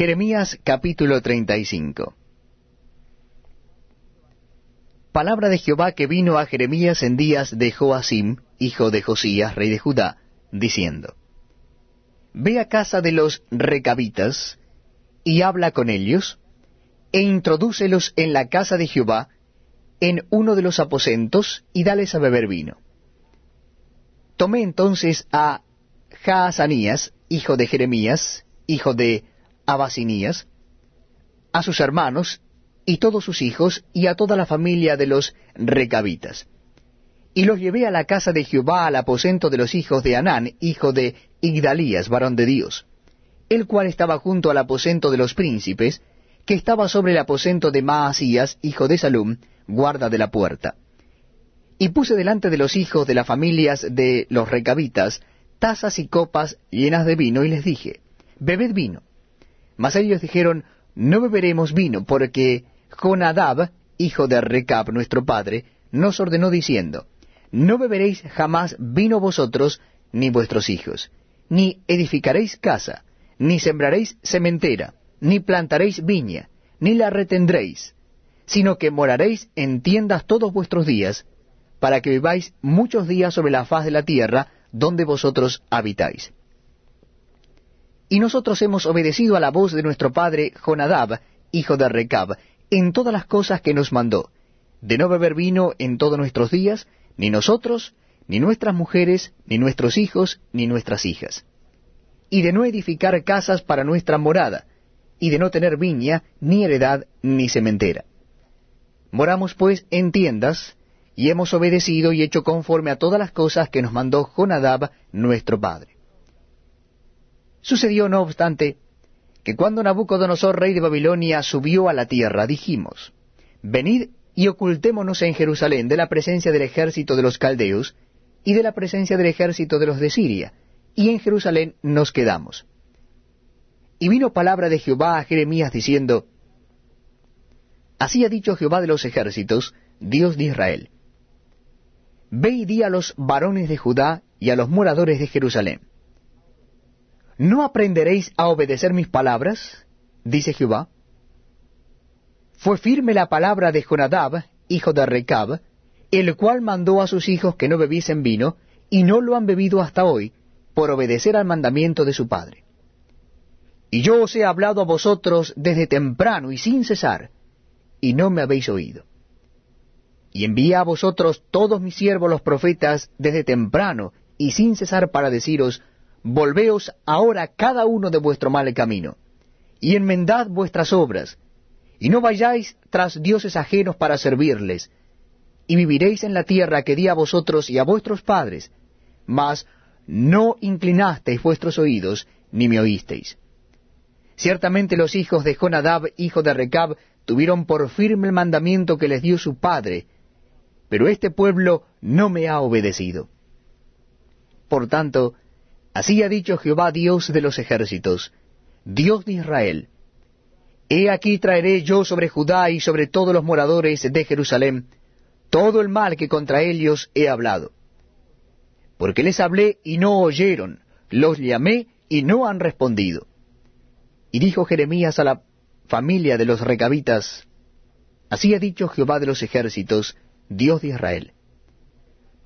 Jeremías capítulo 35 Palabra de Jehová que vino a Jeremías en días de Joacim, hijo de Josías, rey de Judá, diciendo, Ve a casa de los recabitas, y habla con ellos, e introdúcelos en la casa de Jehová, en uno de los aposentos, y dales a beber vino. Tomé entonces a Jaazanías, hijo de Jeremías, hijo de Abasinías, a sus hermanos, y todos sus hijos, y a toda la familia de los recabitas. Y los llevé a la casa de Jehová al aposento de los hijos de Anán, hijo de Igdalías, varón de Dios, el cual estaba junto al aposento de los príncipes, que estaba sobre el aposento de Maasías, hijo de Salum, guarda de la puerta. Y puse delante de los hijos de las familias de los recabitas tazas y copas llenas de vino, y les dije, Bebed vino. Mas ellos dijeron, No beberemos vino, porque Jonadab, hijo de Recab, nuestro padre, nos ordenó diciendo, No beberéis jamás vino vosotros, ni vuestros hijos, ni edificaréis casa, ni sembraréis sementera, ni plantaréis viña, ni la retendréis, sino que moraréis en tiendas todos vuestros días, para que viváis muchos días sobre la faz de la tierra donde vosotros habitáis. Y nosotros hemos obedecido a la voz de nuestro padre Jonadab, hijo de Recab, en todas las cosas que nos mandó, de no beber vino en todos nuestros días, ni nosotros, ni nuestras mujeres, ni nuestros hijos, ni nuestras hijas, y de no edificar casas para nuestra morada, y de no tener viña, ni heredad, ni cementera. Moramos pues en tiendas, y hemos obedecido y hecho conforme a todas las cosas que nos mandó Jonadab, nuestro padre. Sucedió, no obstante, que cuando Nabucodonosor, rey de Babilonia, subió a la tierra, dijimos, Venid y ocultémonos en Jerusalén de la presencia del ejército de los caldeos y de la presencia del ejército de los de Siria, y en Jerusalén nos quedamos. Y vino palabra de Jehová a Jeremías diciendo, Así ha dicho Jehová de los ejércitos, Dios de Israel. Ve y di a los varones de Judá y a los moradores de Jerusalén. ¿No aprenderéis a obedecer mis palabras? dice Jehová. Fue firme la palabra de Jonadab, hijo de Recab, el cual mandó a sus hijos que no bebiesen vino, y no lo han bebido hasta hoy, por obedecer al mandamiento de su padre. Y yo os he hablado a vosotros desde temprano y sin cesar, y no me habéis oído. Y envié a vosotros todos mis siervos los profetas desde temprano y sin cesar para deciros, Volveos ahora cada uno de vuestro mal camino, y enmendad vuestras obras, y no vayáis tras dioses ajenos para servirles, y viviréis en la tierra que di a vosotros y a vuestros padres, mas no inclinasteis vuestros oídos, ni me oísteis. Ciertamente los hijos de Jonadab, hijo de Recab, tuvieron por firme el mandamiento que les dio su padre, pero este pueblo no me ha obedecido. Por tanto, Así ha dicho Jehová Dios de los ejércitos, Dios de Israel. He aquí traeré yo sobre Judá y sobre todos los moradores de Jerusalén todo el mal que contra ellos he hablado. Porque les hablé y no oyeron, los llamé y no han respondido. Y dijo Jeremías a la familia de los recabitas, Así ha dicho Jehová de los ejércitos, Dios de Israel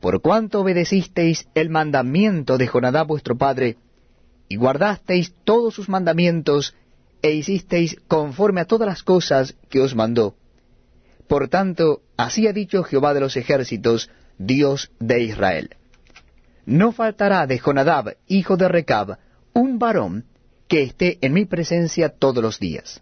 por cuanto obedecisteis el mandamiento de Jonadá vuestro padre, y guardasteis todos sus mandamientos, e hicisteis conforme a todas las cosas que os mandó. Por tanto, así ha dicho Jehová de los ejércitos, Dios de Israel. No faltará de Jonadab, hijo de Recab, un varón que esté en mi presencia todos los días.